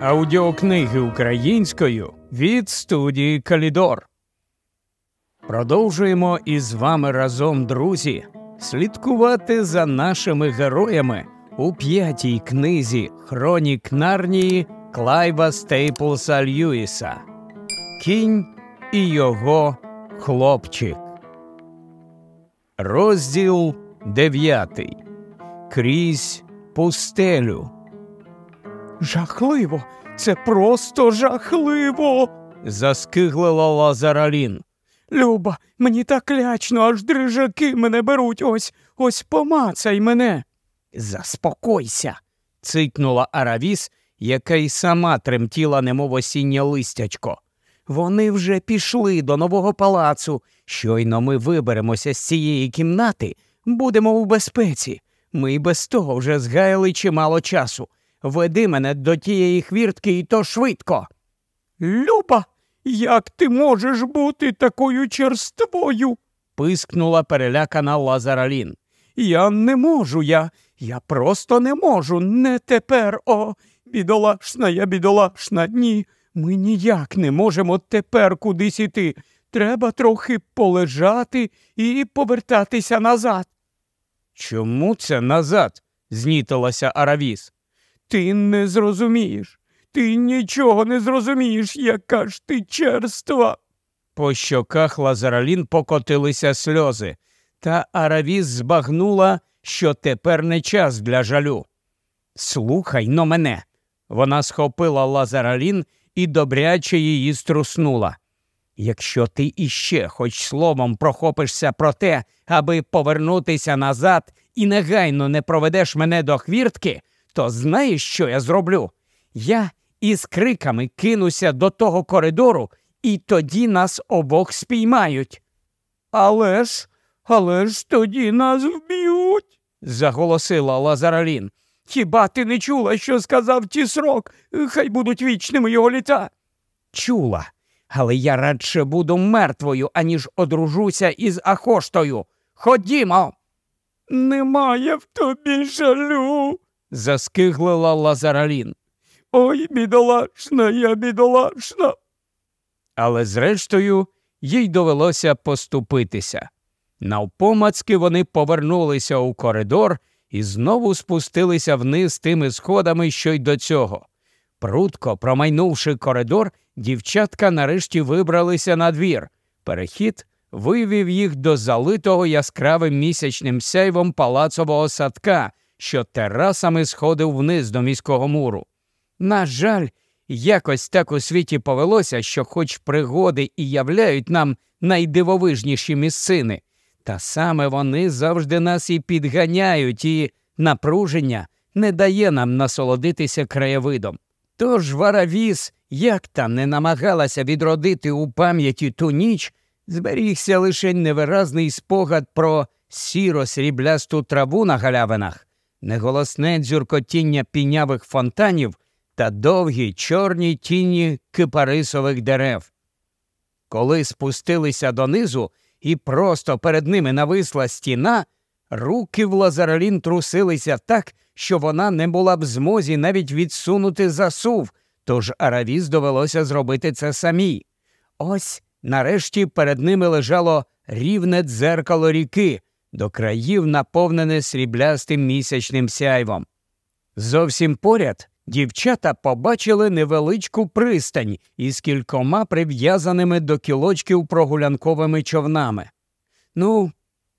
Аудіокниги українською від студії Калідор. Продовжуємо із вами разом, друзі, слідкувати за нашими героями у п'ятій книзі Хронік Нарнії Клайва Стейплса Льюіса. Кінь і його хлопчик. Розділ дев'ятий. Крізь пустелю. Жахливо, це просто жахливо. заскиглила Лазаралін. Люба, мені так лячно, аж дрижаки мене беруть. Ось ось помацай мене. Заспокойся. цикнула Аравіс, яка й сама тремтіла, немов осіннє листячко. Вони вже пішли до нового палацу. Щойно ми виберемося з цієї кімнати, будемо у безпеці. Ми й без того вже згаяли чимало часу. Веди мене до тієї хвіртки і то швидко. Люба, як ти можеш бути такою черствою? пискнула перелякана Лазаралін. Я не можу, я, я просто не можу, не тепер, о, бідолашна, я бідолашна, ні. Ми ніяк не можемо тепер кудись іти. Треба трохи полежати і повертатися назад. Чому це назад? знітилася Аравіс. Ти не зрозумієш. Ти нічого не зрозумієш, яка ж ти черства. По щоках Лазаралін покотилися сльози, та Аравіс збагнула, що тепер не час для жалю. Слухай но мене. Вона схопила Лазаралін і добряче її струснула. Якщо ти іще хоч словом прохопишся про те, аби повернутися назад і негайно не проведеш мене до хвіртки, то знаєш, що я зроблю? Я із криками кинуся до того коридору, і тоді нас обох спіймають. Але ж, але ж тоді нас вб'ють, заголосила Лазаралін. Хіба ти не чула, що сказав тісрок? Хай будуть вічними його літа. Чула, але я радше буду мертвою, аніж одружуся із Ахоштою. Ходімо. Немає в тобі жалю, заскиглила Лазаралін. Ой, бідолашна, я бідолашна. Але зрештою їй довелося поступитися. Навпомацьки вони повернулися у коридор і знову спустилися вниз тими сходами, що й до цього. Прудко, промайнувши коридор, дівчатка нарешті вибралися на двір. Перехід вивів їх до залитого яскравим місячним сяйвом палацового садка, що терасами сходив вниз до міського муру. На жаль, якось так у світі повелося, що, хоч пригоди і являють нам найдивовижніші місцини, та саме вони завжди нас і підганяють, і напруження не дає нам насолодитися краєвидом. Тож Варавіс, як там не намагалася відродити у пам'яті ту ніч, зберігся лише невиразний спогад про сіро сріблясту траву на галявинах, неголосне дзюркотіння пінявих фонтанів та довгі чорні тіні кипарисових дерев. Коли спустилися донизу і просто перед ними нависла стіна, руки в Лазаралін трусилися так, що вона не була б змозі навіть відсунути засув, тож Аравіс довелося зробити це самій. Ось нарешті перед ними лежало рівне дзеркало ріки, до країв наповнене сріблястим місячним сяйвом. Зовсім поряд дівчата побачили невеличку пристань із кількома прив'язаними до кілочків прогулянковими човнами. Ну,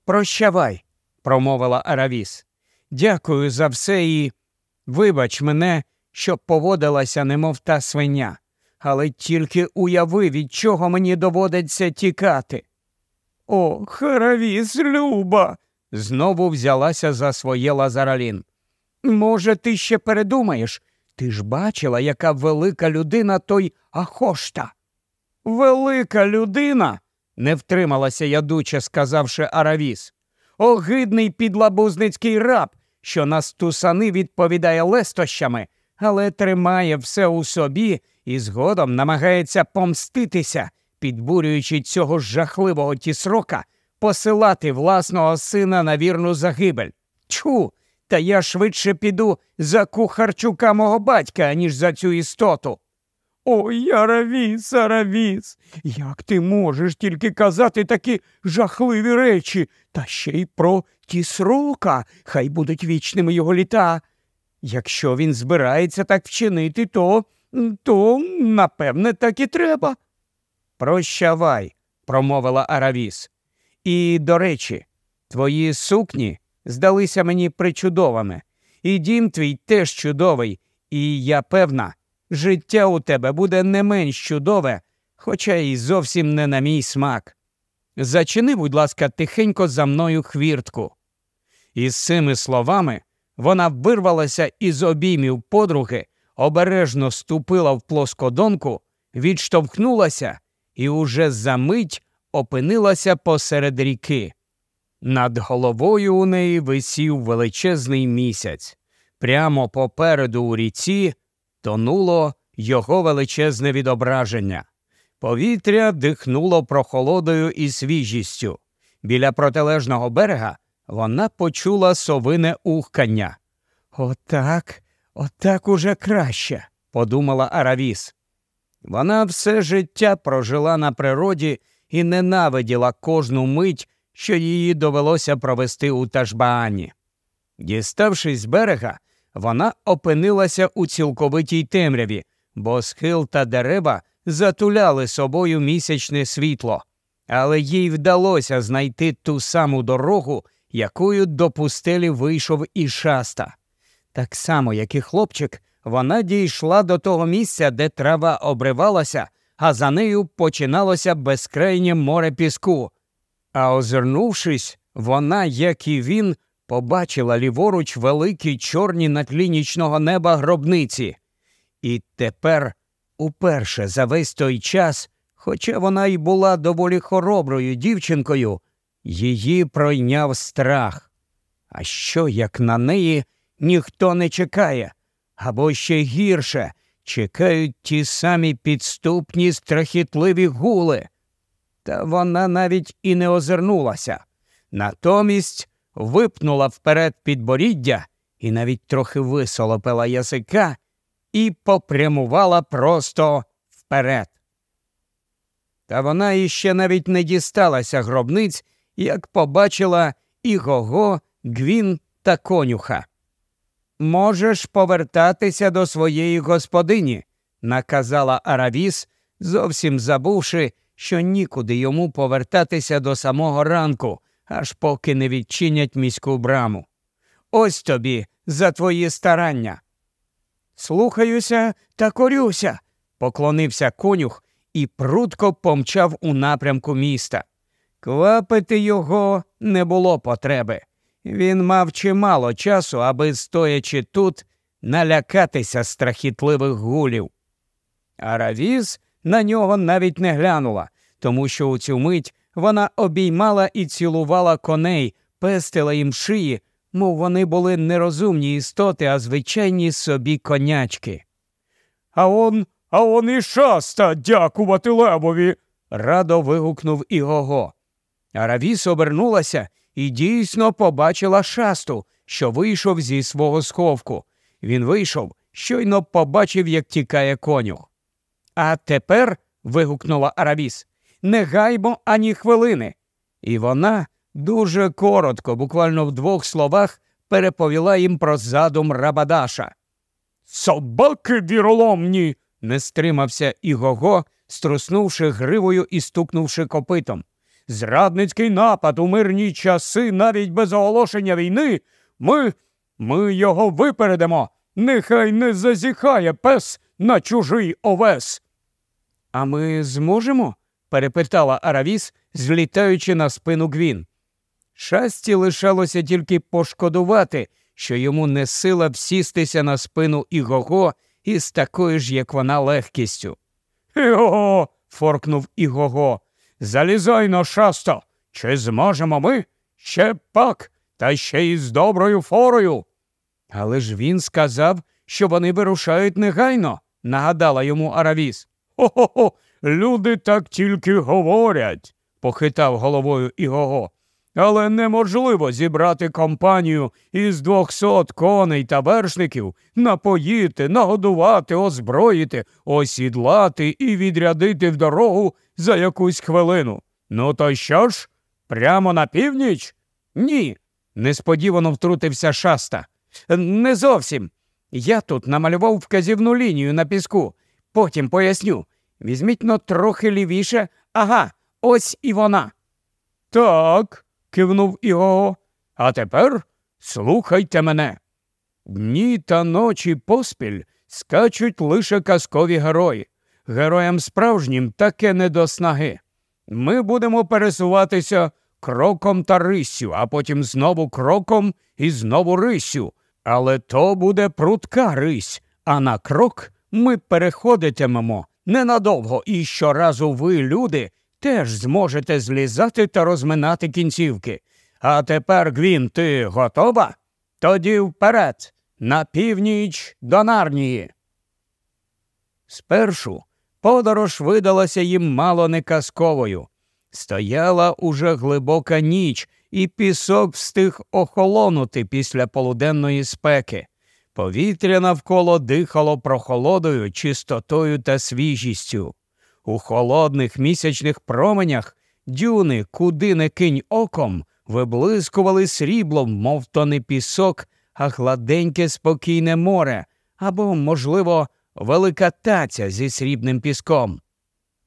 прощавай, промовила Аравіс. Дякую за все і вибач мене, що поводилася, немов та свиня, але тільки уяви, від чого мені доводиться тікати. О, Харавіс, Люба. знову взялася за своє Лазаралін. Може, ти ще передумаєш? Ти ж бачила, яка велика людина той Ахошта. Велика людина, не втрималася ядуче, сказавши Аравіс. Огидний підлабузницький раб, що нас тусани відповідає лестощами, але тримає все у собі і згодом намагається помститися, підбурюючи цього жахливого тісрока, посилати власного сина на вірну загибель. Чу, Та я швидше піду за кухарчука мого батька, аніж за цю істоту. Ой, Аравіс, Аравіс, як ти можеш тільки казати такі жахливі речі, та ще й про ті срока, хай будуть вічними його літа. Якщо він збирається так вчинити, то, то, напевне, так і треба. Прощавай, промовила Аравіс. І, до речі, твої сукні здалися мені причудовими, і дім твій теж чудовий, і я певна, життя у тебе буде не менш чудове, хоча й зовсім не на мій смак. Зачини, будь ласка, тихенько за мною хвіртку. Із цими словами вона вирвалася із обіймів подруги, обережно ступила в плоскодонку, відштовхнулася і уже за мить опинилася посеред ріки. Над головою у неї висів величезний місяць. Прямо попереду у ріці тонуло його величезне відображення. Повітря дихнуло прохолодою і свіжістю. Біля протилежного берега вона почула совине ухкання. Отак, отак уже краще, подумала Аравіс. Вона все життя прожила на природі і ненавиділа кожну мить, що її довелося провести у Ташбаані. Діставшись з берега, вона опинилася у цілковитій темряві, бо схил та дерева затуляли собою місячне світло, але їй вдалося знайти ту саму дорогу, якою до пустелі вийшов і шаста. Так само, як і хлопчик, вона дійшла до того місця, де трава обривалася, а за нею починалося безкрайнє море піску. А озирнувшись, вона, як і він, побачила ліворуч великі чорні на тлі нічного неба гробниці. І тепер, уперше за весь той час, хоча вона й була доволі хороброю дівчинкою, її пройняв страх. А що, як на неї ніхто не чекає, або ще гірше чекають ті самі підступні страхітливі гули. Та вона навіть і не озирнулася. Натомість випнула вперед підборіддя і навіть трохи висолопила язика і попрямувала просто вперед. Та вона іще навіть не дісталася гробниць, як побачила і Гого, Гвін та конюха. Можеш повертатися до своєї господині, наказала Аравіс, зовсім забувши, що нікуди йому повертатися до самого ранку, аж поки не відчинять міську браму. Ось тобі за твої старання. Слухаюся та корюся, поклонився конюх і прудко помчав у напрямку міста. Квапити його не було потреби. Він мав чимало часу, аби, стоячи тут, налякатися страхітливих гулів. Аравіз на нього навіть не глянула, тому що у цю мить вона обіймала і цілувала коней, пестила їм шиї, мов вони були нерозумні істоти, а звичайні собі конячки. А он, а он і шаста, дякувати левові. радо вигукнув Ігого. Аравіс обернулася і дійсно побачила шасту, що вийшов зі свого сховку. Він вийшов, щойно побачив, як тікає конюх. А тепер. вигукнула Аравіс, не гаймо ані хвилини. І вона дуже коротко, буквально в двох словах, переповіла їм про задум Рабадаша. Собаки віроломні. не стримався Ігого, струснувши гривою і стукнувши копитом. Зрадницький напад у мирні часи, навіть без оголошення війни. Ми ми його випередимо. Нехай не зазіхає пес на чужий овес. А ми зможемо? перепитала Аравіс, злітаючи на спину Гвін. Шасті лишалося тільки пошкодувати, що йому не сила всістися на спину Ігого із такою ж, як вона, легкістю. Іго. форкнув Ігого. Залізай на шасто. Чи зможемо ми? Ще пак, та ще й з доброю форою. Але ж він сказав, що вони вирушають негайно, нагадала йому Аравіс. Хо-хо, хо люди так тільки говорять, похитав головою Ігого. Але неможливо зібрати компанію із двохсот коней та вершників, напоїти, нагодувати, озброїти, осідлати і відрядити в дорогу за якусь хвилину. Ну, то що ж? Прямо на північ? Ні. несподівано втрутився шаста. Не зовсім. Я тут намалював вказівну лінію на піску. Потім поясню. Візьміть но трохи лівіше. Ага, ось і вона. Так, кивнув Іго. А тепер слухайте мене. Дні та ночі поспіль скачуть лише казкові герої. Героям справжнім таке не до снаги. Ми будемо пересуватися кроком та риссю, а потім знову кроком і знову риссю. Але то буде прутка рись, а на крок ми переходитимемо ненадовго, і щоразу ви, люди, теж зможете злізати та розминати кінцівки. А тепер, Гвін, ти готова? Тоді вперед, на північ до Нарнії. Спершу подорож видалася їм мало не казковою. Стояла уже глибока ніч, і пісок встиг охолонути після полуденної спеки. Повітря навколо дихало прохолодою, чистотою та свіжістю. У холодних місячних променях дюни, куди не кинь оком, виблискували сріблом, мов то не пісок, а гладеньке спокійне море або, можливо, велика таця зі срібним піском.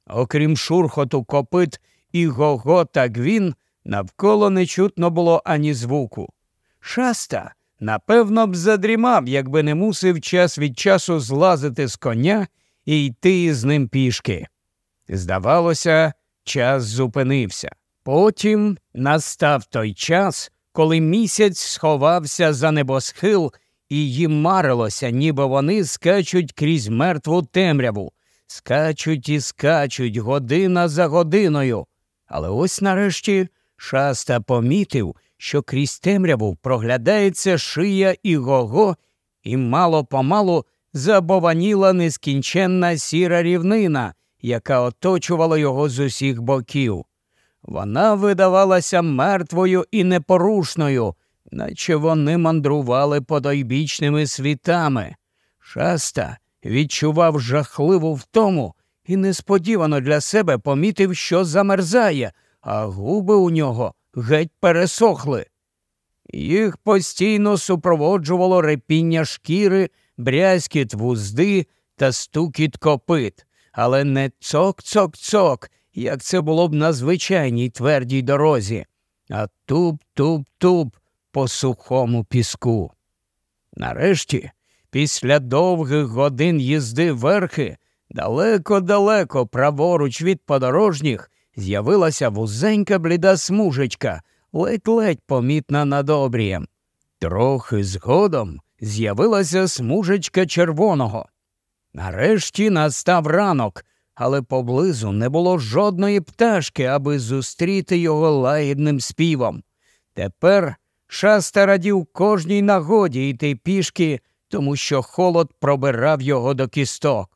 Окрім шурхоту копит і гого та гвін, навколо не чутно було ані звуку. Шаста, напевно, б задрімав, якби не мусив час від часу злазити з коня і йти з ним пішки. Здавалося, час зупинився. Потім настав той час, коли місяць сховався за небосхил, і їм марилося, ніби вони скачуть крізь мертву темряву, скачуть і скачуть година за годиною. Але ось нарешті шаста помітив, що крізь темряву проглядається шия і гого, і мало помалу забованіла нескінченна сіра рівнина, яка оточувала його з усіх боків. Вона видавалася мертвою і непорушною, наче вони мандрували подойбічними світами. Шаста відчував жахливу втому і несподівано для себе помітив, що замерзає, а губи у нього геть пересохли. Їх постійно супроводжувало репіння шкіри, брязкіт вузди та стукіт копит, але не цок-цок-цок, як це було б на звичайній твердій дорозі, а туп-туп-туп по сухому піску. Нарешті, після довгих годин їзди верхи, далеко-далеко праворуч від подорожніх, з'явилася вузенька бліда смужечка, ледь-ледь помітна над обрієм. Трохи згодом з'явилася смужечка червоного. Нарешті настав ранок, але поблизу не було жодної пташки, аби зустріти його лагідним співом. Тепер шаста радів кожній нагоді йти пішки, тому що холод пробирав його до кісток.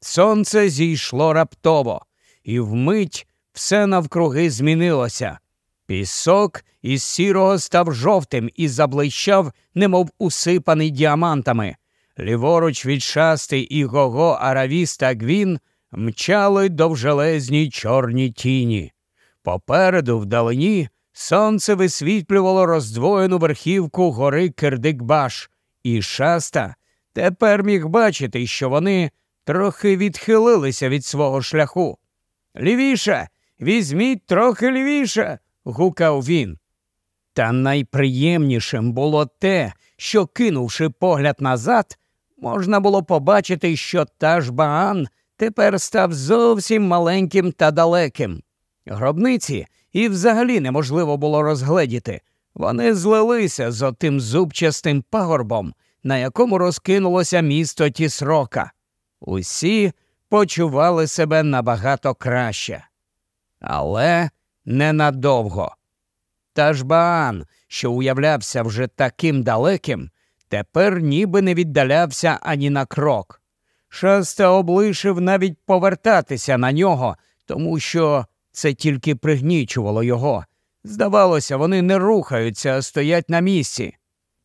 Сонце зійшло раптово, і вмить все навкруги змінилося. Пісок із сірого став жовтим і заблищав, немов усипаний діамантами. Ліворуч від шасти і гого Аравіс Гвін мчали довжелезні чорні тіні. Попереду, вдалині, сонце висвітлювало роздвоєну верхівку гори Кирдикбаш, і шаста тепер міг бачити, що вони трохи відхилилися від свого шляху. Лівіше, візьміть трохи лівіше. гукав він. Та найприємнішим було те, що, кинувши погляд назад, можна було побачити, що Ташбаан тепер став зовсім маленьким та далеким. Гробниці і взагалі неможливо було розгледіти. Вони злилися з отим зубчастим пагорбом, на якому розкинулося місто Тісрока. Усі почували себе набагато краще. Але ненадовго. Ташбаан, що уявлявся вже таким далеким, тепер ніби не віддалявся ані на крок. Шаста облишив навіть повертатися на нього, тому що це тільки пригнічувало його. Здавалося, вони не рухаються, а стоять на місці.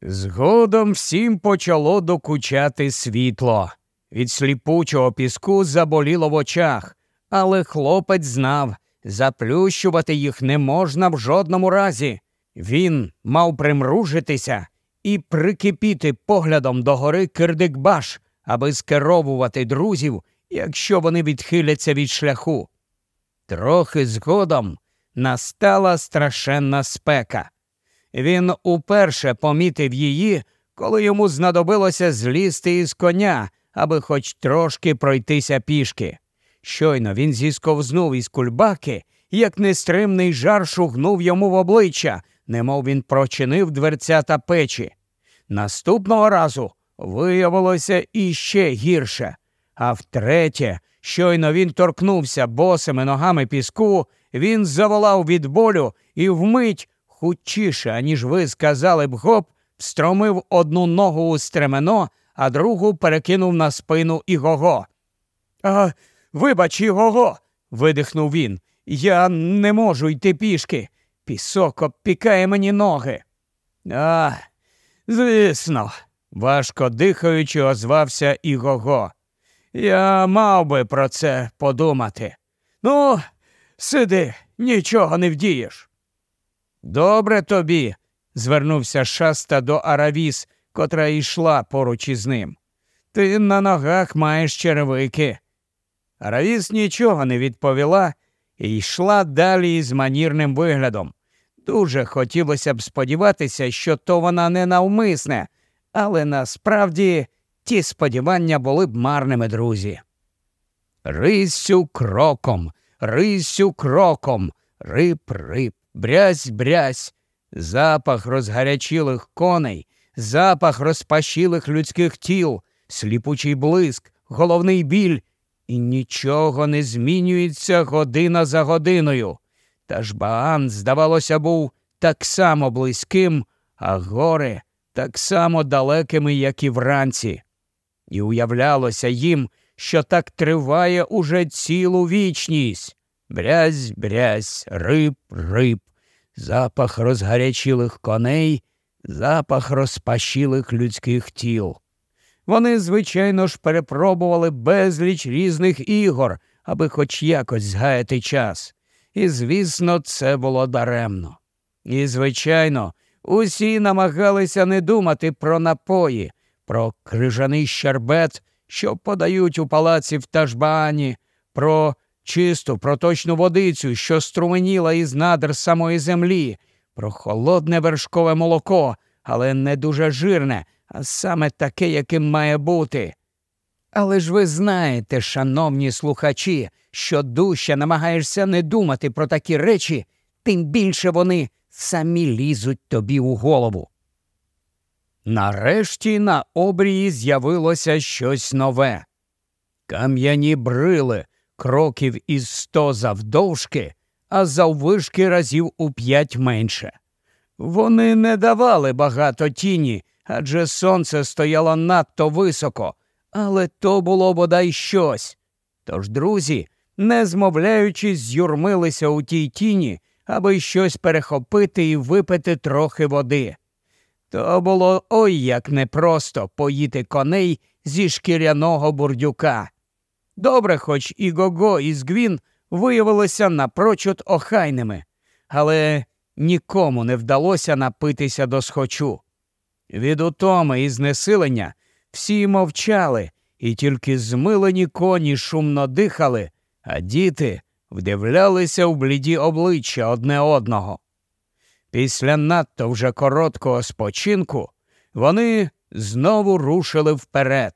Згодом всім почало докучати світло. Від сліпучого піску заболіло в очах, але хлопець знав, заплющувати їх не можна в жодному разі. Він мав примружитися і прикипіти поглядом до гори Кирдикбаш, аби скеровувати друзів, якщо вони відхиляться від шляху. Трохи згодом настала страшенна спека. Він уперше помітив її, коли йому знадобилося злізти із коня, аби хоч трошки пройтися пішки. Щойно він зісковзнув із кульбаки, як нестримний жар шугнув йому в обличчя, немов він прочинив дверця та печі. Наступного разу виявилося іще гірше, а втретє, щойно він торкнувся босими ногами піску, він заволав від болю і вмить, хутчіше, аніж ви сказали б гоп, встромив одну ногу у стремено, а другу перекинув на спину Ігого. А, вибач, Ігого, видихнув він. Я не можу йти пішки. Пісок обпікає мені ноги. А, звісно, важко дихаючи, озвався Ігого. Я мав би про це подумати. Ну, сиди, нічого не вдієш. Добре тобі, звернувся шаста до Аравіс, котра йшла поруч із ним. Ти на ногах маєш черевики. Аравіс нічого не відповіла і йшла далі із манірним виглядом. Дуже хотілося б сподіватися, що то вона не навмисне, але насправді ті сподівання були б марними, друзі. Рисю кроком, рисю кроком, рип рип, брязь брязь, запах розгарячілих коней, запах розпашілих людських тіл, сліпучий блиск, головний біль, і нічого не змінюється година за годиною. Та ж Баан, здавалося, був так само близьким, а гори так само далекими, як і вранці. І уявлялося їм, що так триває уже цілу вічність. Брязь, брязь, риб, риб, запах розгарячілих коней, запах розпашілих людських тіл. Вони, звичайно ж, перепробували безліч різних ігор, аби хоч якось згаяти час. І, звісно, це було даремно. І, звичайно, усі намагалися не думати про напої, про крижаний щербет, що подають у палаці в Тажбаані, про чисту проточну водицю, що струменіла із надр самої землі, про холодне вершкове молоко, але не дуже жирне, а саме таке, яким має бути. Але ж ви знаєте, шановні слухачі, що дужче намагаєшся не думати про такі речі, тим більше вони самі лізуть тобі у голову. Нарешті на обрії з'явилося щось нове. Кам'яні брили кроків із сто завдовжки, а заввишки разів у п'ять менше. Вони не давали багато тіні, адже сонце стояло надто високо, але то було бодай щось. Тож друзі, не змовляючись, з'юрмилися у тій тіні, аби щось перехопити і випити трохи води. То було ой як непросто поїти коней зі шкіряного бурдюка. Добре, хоч і Гого, і Згвін виявилися напрочуд охайними, але нікому не вдалося напитися до схочу. Від утоми і знесилення всі мовчали, і тільки змилені коні шумно дихали, а діти вдивлялися в бліді обличчя одне одного. Після надто вже короткого спочинку вони знову рушили вперед.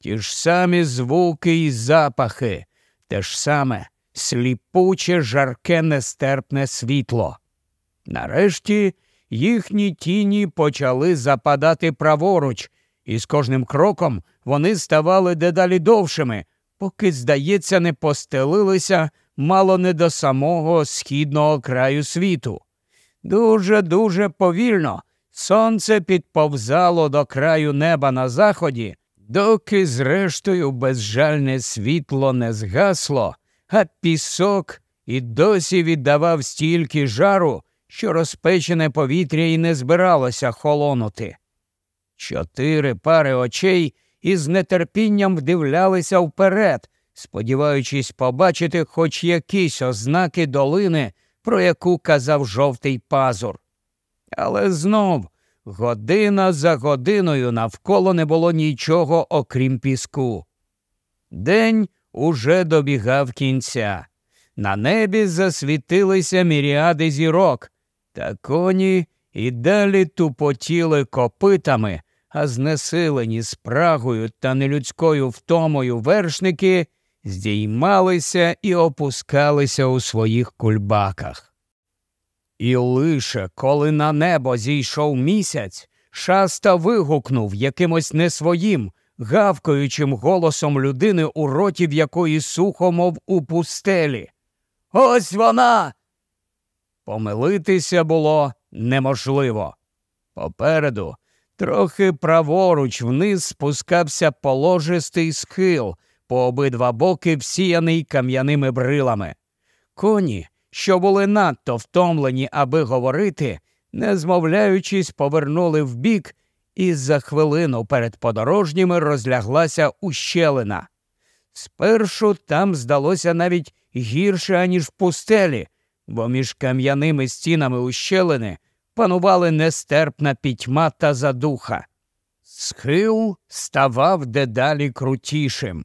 Ті ж самі звуки і запахи, те ж саме сліпуче, жарке, нестерпне світло. Нарешті їхні тіні почали западати праворуч, і з кожним кроком вони ставали дедалі довшими, поки, здається, не постелилися мало не до самого східного краю світу. Дуже дуже повільно сонце підповзало до краю неба на заході, доки, зрештою, безжальне світло не згасло, а пісок і досі віддавав стільки жару, що розпечене повітря і не збиралося холонути. Чотири пари очей із нетерпінням вдивлялися вперед, сподіваючись побачити хоч якісь ознаки долини, про яку казав жовтий пазур. Але знов година за годиною навколо не було нічого окрім піску. День уже добігав кінця. На небі засвітилися міріади зірок, та коні і далі тупотіли копитами, а знесилені спрагою та нелюдською втомою вершники здіймалися і опускалися у своїх кульбаках. І лише коли на небо зійшов місяць, шаста вигукнув якимось не своїм, гавкаючим голосом людини, у роті в якої сухо, мов у пустелі. Ось вона. Помилитися було неможливо. Попереду, трохи праворуч вниз спускався положистий схил, по обидва боки всіяний кам'яними брилами. Коні, що були надто втомлені, аби говорити, не змовляючись, повернули вбік, і за хвилину перед подорожніми розляглася ущелина. Спершу там здалося навіть гірше, аніж в пустелі, бо між кам'яними стінами ущелини панували нестерпна пітьма та задуха. Схил ставав дедалі крутішим.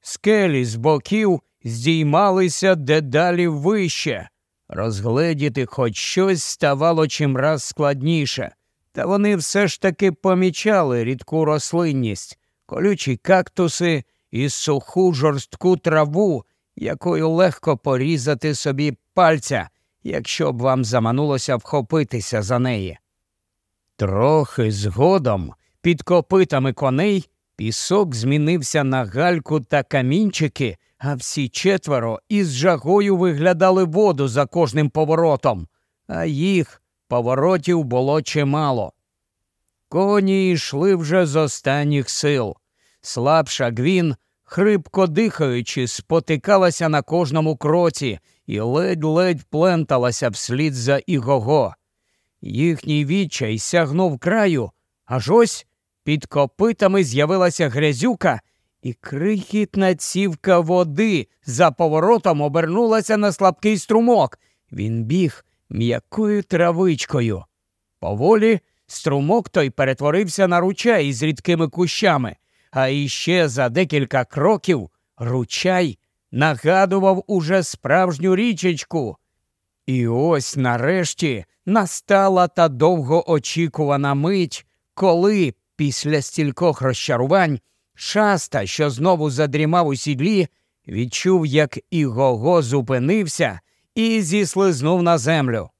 Скелі з боків здіймалися дедалі вище. Розгледіти хоч щось ставало чимраз складніше, та вони все ж таки помічали рідку рослинність, колючі кактуси і суху жорстку траву, якою легко порізати собі пальця, якщо б вам заманулося вхопитися за неї. Трохи згодом під копитами коней пісок змінився на гальку та камінчики, а всі четверо із жагою виглядали воду за кожним поворотом, а їх поворотів було чимало. Коні йшли вже з останніх сил. Слабша Гвін, хрипко дихаючи, спотикалася на кожному кроці і ледь-ледь пленталася вслід за Ігого. Їхній відчай сягнув краю, аж ось під копитами з'явилася грязюка, і крихітна цівка води за поворотом обернулася на слабкий струмок. Він біг м'якою травичкою. Поволі струмок той перетворився на ручай із рідкими кущами, а іще за декілька кроків ручай нагадував уже справжню річечку. І ось нарешті настала та довгоочікувана мить, коли після стількох розчарувань шаста, що знову задрімав у сідлі, відчув, як Ігого зупинився і зіслизнув на землю.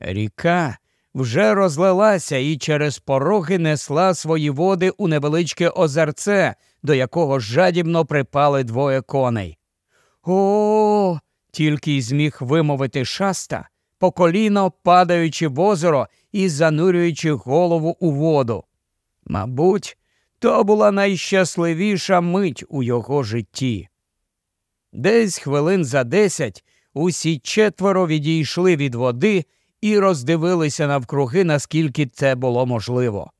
Ріка вже розлилася і через пороги несла свої води у невеличке озерце, до якого жадібно припали двоє коней. О, тільки й зміг вимовити шаста, по коліно падаючи в озеро і занурюючи голову у воду. Мабуть, то була найщасливіша мить у його житті. Десь хвилин за десять усі четверо відійшли від води і роздивилися навкруги, наскільки це було можливо.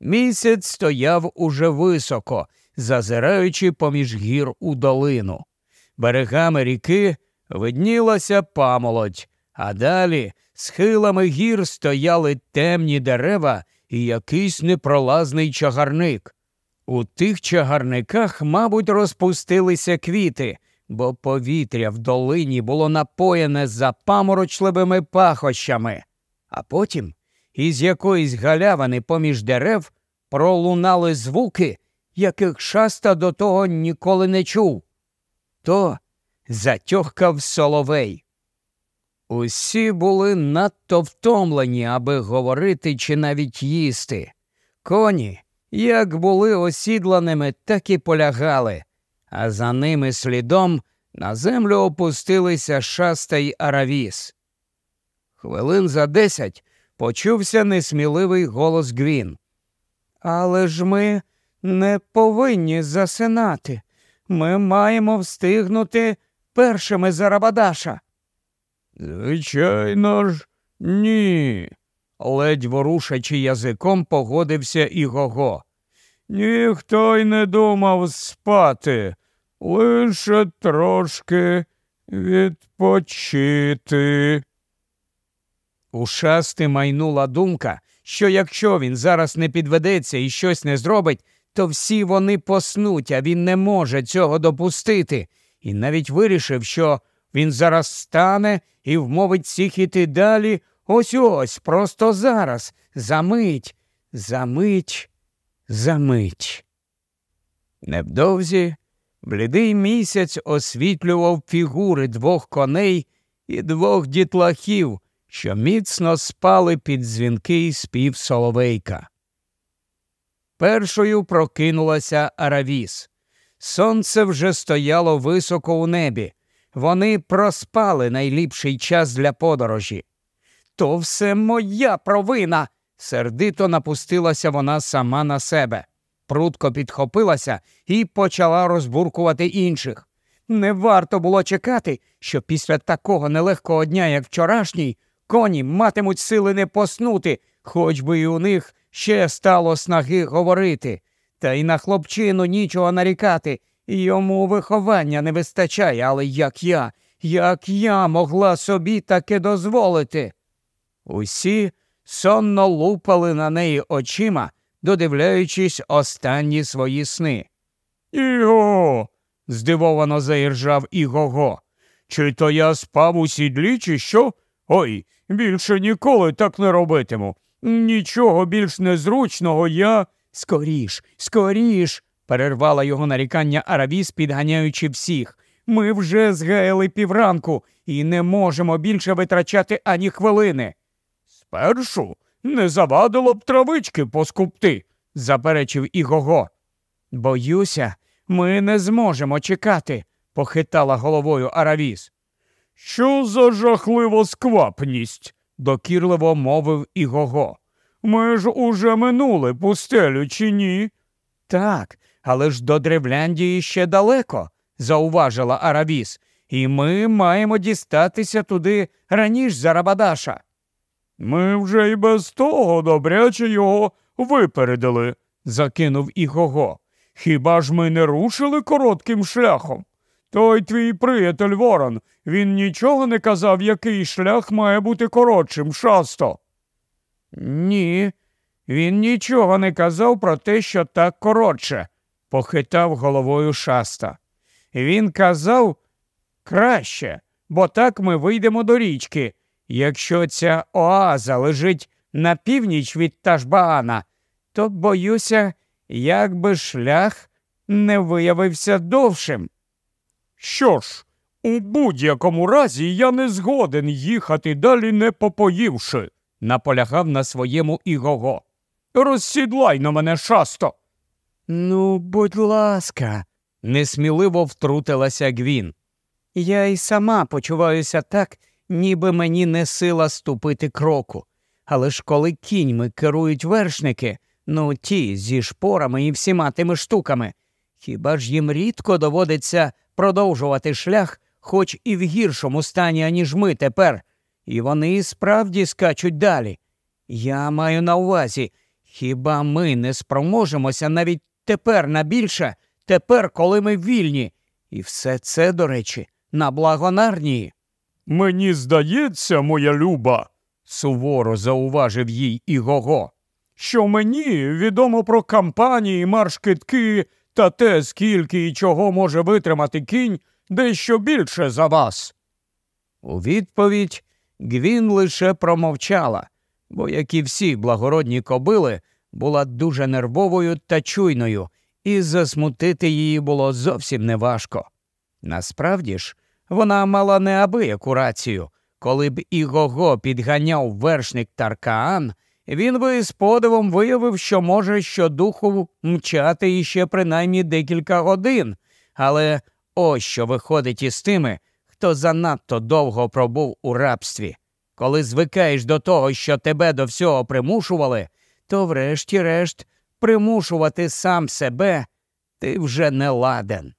Місяць стояв уже високо, зазираючи поміж гір у долину. Берегами ріки виднілася памолодь, а далі схилами гір стояли темні дерева і якийсь непролазний чагарник. У тих чагарниках, мабуть, розпустилися квіти, бо повітря в долині було напоєне запаморочливими пахощами, а потім із якоїсь галявини поміж дерев пролунали звуки, яких шаста до того ніколи не чув. То затьохкав соловей. Усі були надто втомлені, аби говорити чи навіть їсти. Коні, як були осідланими, так і полягали, а за ними слідом на землю опустилися шаста й аравіс. Хвилин за десять почувся несміливий голос Гвін. Але ж ми не повинні засинати. Ми маємо встигнути першими за Рабадаша. Звичайно ж, Ні, ледь ворушачи язиком, погодився Ігого. Ніхто й не думав спати, лише трошки відпочити. У шасти майнула думка, що якщо він зараз не підведеться і щось не зробить, то всі вони поснуть, а він не може цього допустити, і навіть вирішив, що він зараз стане і вмовить всіх іти далі ось ось, просто зараз, замить, замить, замить. Невдовзі блідий місяць освітлював фігури двох коней і двох дітлахів, що міцно спали під дзвінкий спів соловейка. Першою прокинулася Аравіс. Сонце вже стояло високо у небі. Вони проспали найліпший час для подорожі. То все моя провина. сердито напустилася вона сама на себе. Прутко підхопилася і почала розбуркувати інших. Не варто було чекати, що після такого нелегкого дня, як вчорашній, коні матимуть сили не поснути, хоч би і у них ще стало снаги говорити. Та й на хлопчину нічого нарікати, йому виховання не вистачає, але як я, як я могла собі таке дозволити? Усі сонно лупали на неї очима, додивляючись останні свої сни. Іго. здивовано заіржав Ігого. Чи то я спав у сідлі, чи що? Ой, більше ніколи так не робитиму. Нічого більш незручного я. Скоріш, скоріш, перервала його нарікання Аравіс, підганяючи всіх. Ми вже згаяли півранку і не можемо більше витрачати ані хвилини. Спершу не завадило б травички поскупти, заперечив Ігого. Боюся, ми не зможемо чекати, похитала головою Аравіс. Що за жахлива сквапність? Докірливо мовив Ігого. Ми ж уже минули пустелю, чи ні? Так, але ж до Древляндії ще далеко, зауважила Аравіс, і ми маємо дістатися туди раніше за Рабадаша. Ми вже й без того добряче його випередили, закинув Ігого. Хіба ж ми не рушили коротким шляхом? Той твій приятель Ворон, він нічого не казав, який шлях має бути коротшим, шасто. Ні, він нічого не казав про те, що так коротше, похитав головою шаста. Він казав краще, бо так ми вийдемо до річки. Якщо ця оаза лежить на північ від Ташбаана, то боюся, як би шлях не виявився довшим. Що ж, у будь-якому разі я не згоден їхати далі не попоївши, наполягав на своєму Ігого. Розсідлай на мене шасто. Ну, будь ласка, несміливо втрутилася Гвін. Я й сама почуваюся так, ніби мені не сила ступити кроку. Але ж коли кіньми керують вершники, ну ті зі шпорами і всіма тими штуками, хіба ж їм рідко доводиться продовжувати шлях, хоч і в гіршому стані, аніж ми тепер, і вони справді скачуть далі. Я маю на увазі, хіба ми не спроможемося навіть тепер на більше, тепер, коли ми вільні, і все це, до речі, на благонарнії. Мені здається, моя люба, суворо зауважив їй Ігого, що мені відомо про кампанії, марш-китки та те, скільки і чого може витримати кінь дещо більше за вас. У відповідь Гвін лише промовчала, бо, як і всі благородні кобили, була дуже нервовою та чуйною, і засмутити її було зовсім неважко. Насправді ж, вона мала неабияку рацію. Коли б Ігого підганяв вершник Таркаан, він би з подивом виявив, що може щодуху мчати іще принаймні декілька годин, але ось що виходить із тими, хто занадто довго пробув у рабстві. Коли звикаєш до того, що тебе до всього примушували, то врешті-решт примушувати сам себе ти вже не ладен.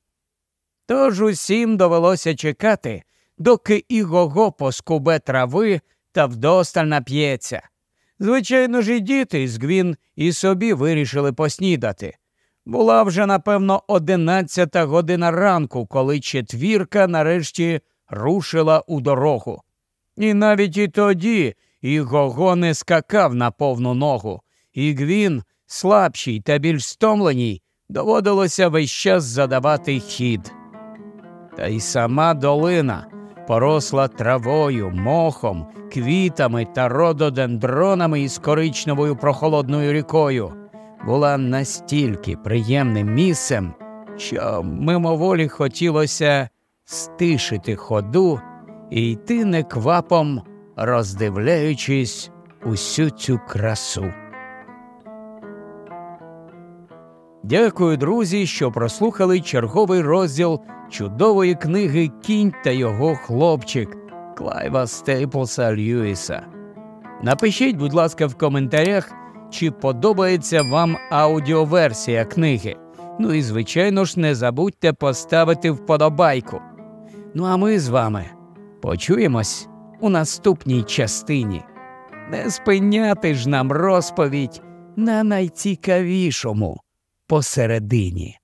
Тож усім довелося чекати, доки Ігого поскубе трави та вдосталь нап'ється. Звичайно ж, і діти з Гвін і собі вирішили поснідати. Була вже, напевно, одинадцята година ранку, коли четвірка нарешті рушила у дорогу. І навіть і тоді і не скакав на повну ногу, і Гвін, слабшій та більш стомленій, доводилося весь час задавати хід. Та й сама долина поросла травою, мохом, квітами та рододендронами із коричневою прохолодною рікою, була настільки приємним місцем, що мимоволі хотілося стишити ходу і йти неквапом, роздивляючись усю цю красу. Дякую, друзі, що прослухали черговий розділ чудової книги Кінь та його хлопчик Клайва Стейплса Льюіса. Напишіть, будь ласка, в коментарях, чи подобається вам аудіоверсія книги. Ну і, звичайно ж, не забудьте поставити вподобайку. Ну а ми з вами почуємось у наступній частині. Не спиняти ж нам розповідь на найцікавішому посередині.